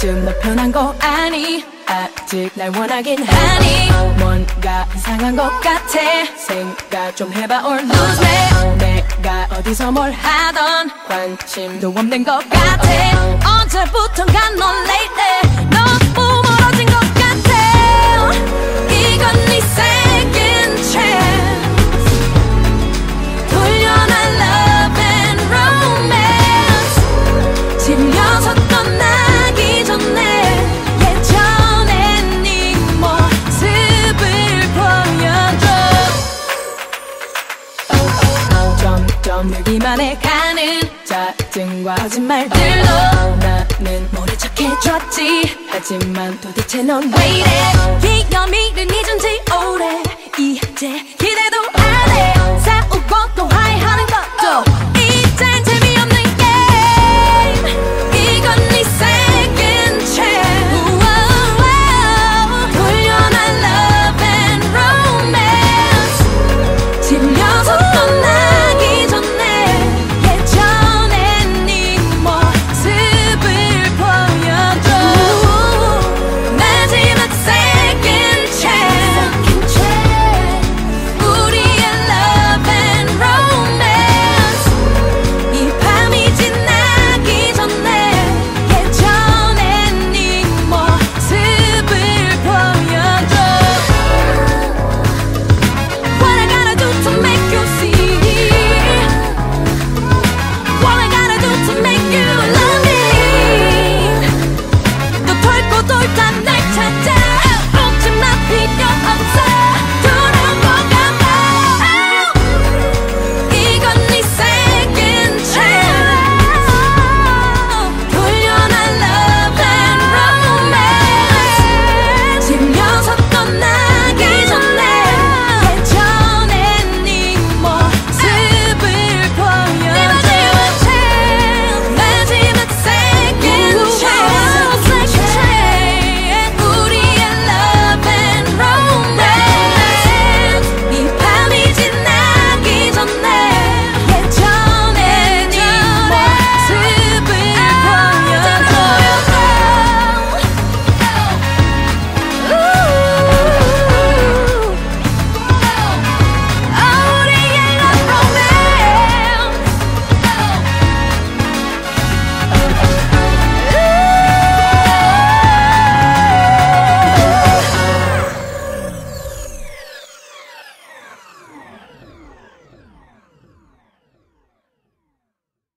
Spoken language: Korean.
요즘 너 편한 거 아니? 아직 날 원하긴 하니? 뭔가 이상한 것 같아. 생각 좀 해봐 or lose me. 내가 어디서 뭘 하던. 관심도 없는 것 같아. 언제부턴가 넌 lately 점점 늘기만 해 가는 짜증과 거짓말들로 나는 모른 척해줬지. 하지만 도대체 넌 왜 이래? 기념일을 잊은 지 오래. 이제